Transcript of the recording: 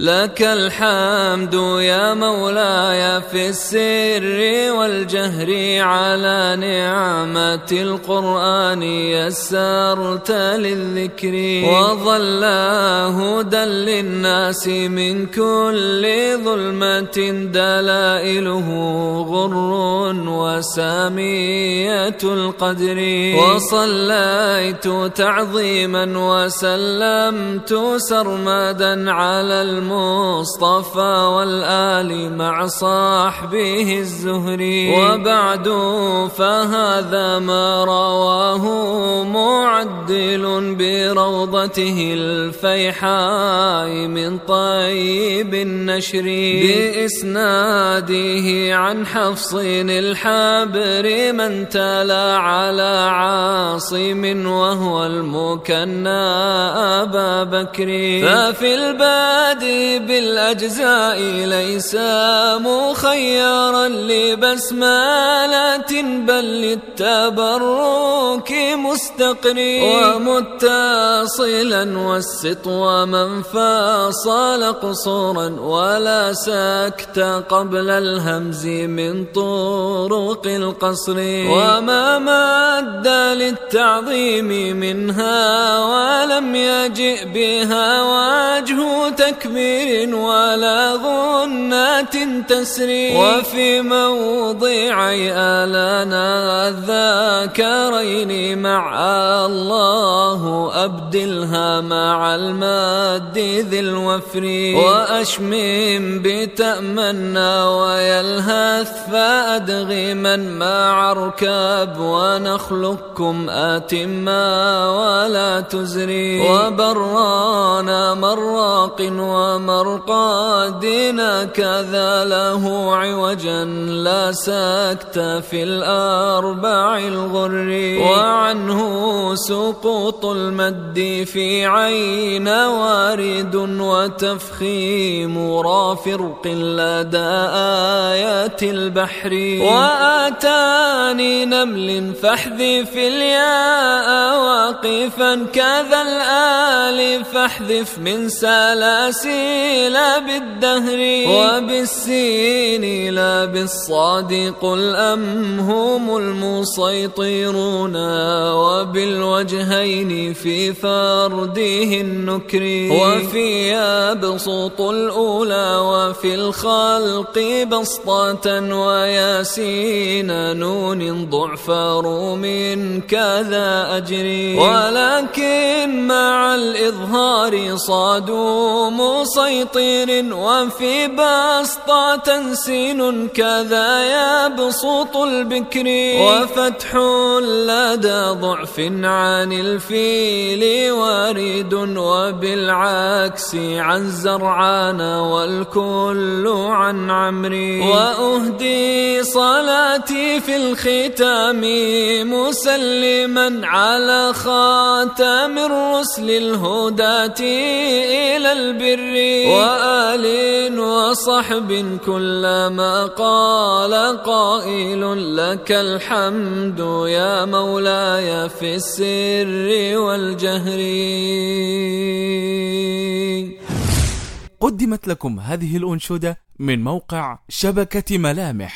لك الحمد يا مولاي في السر والجهر على نعمة القرآن يسرت للذكر وظل هدى للناس من كل ظلمة دلائله غر وسامية القدر وصليت تعظيما وسلمت سرمدا على الم المصطفى والآل مع صاحبه الزهري. وبعد فهذا ما رواه معدل بروضته الفيحاء من طيب النشر. بإسناده عن حفص الحبر من تلا على عاصم وهو المكنى أبا بكر. ففي البادي بالأجزاء ليس مخيرا لبسمالة بل للتبرك مستقري ومتصلا والسطو من فاصل قصورا ولا سكت قبل الهمز من طرق القصر. وما مد للتعظيم منها ولم يجئ بها وجه تكبير. تكبير ولا غنات تسري. وفي موضعي آلانا الذاكرين مع الله أبدلها مع الماد ذي الوفر. وأشمم بتأمنا ويلهث فأدغما مع ركاب ونخلقكم أتما ولا تزري. وبرانا مراق ومرقادنا كذا له عوجا لا سكت في الأربع الغر. وعنه سقوط المد في عين وارد وتفخيم رافرق لدى آيات البحر. وآتاني نمل فاحذف الياء واقفا كذا الآل فاحذف من سلاسل بالدهر وبالسين لا بالصاد قل أم هم المسيطرون وبالوجهين في فرده النكر وفي يبسط الأولى وفي الخلق بسطة وياسين نون ضعف روم كذا أجري ولكن مع الإظهار صادوا مسيطر وفي بسطة سين كذا يبسط البكر. وفتح لدى ضعف عن الفيل وارد وبالعكس عن زرعان والكل عن عمري وأهدي صلاتي في الختام مسلما على خاتم الرسل الهداة إلى البر. وآل وصحب كلما قال قائل لك الحمد يا مولاي في السر والجهر. قدمت لكم هذه الأنشودة من موقع شبكة ملامح.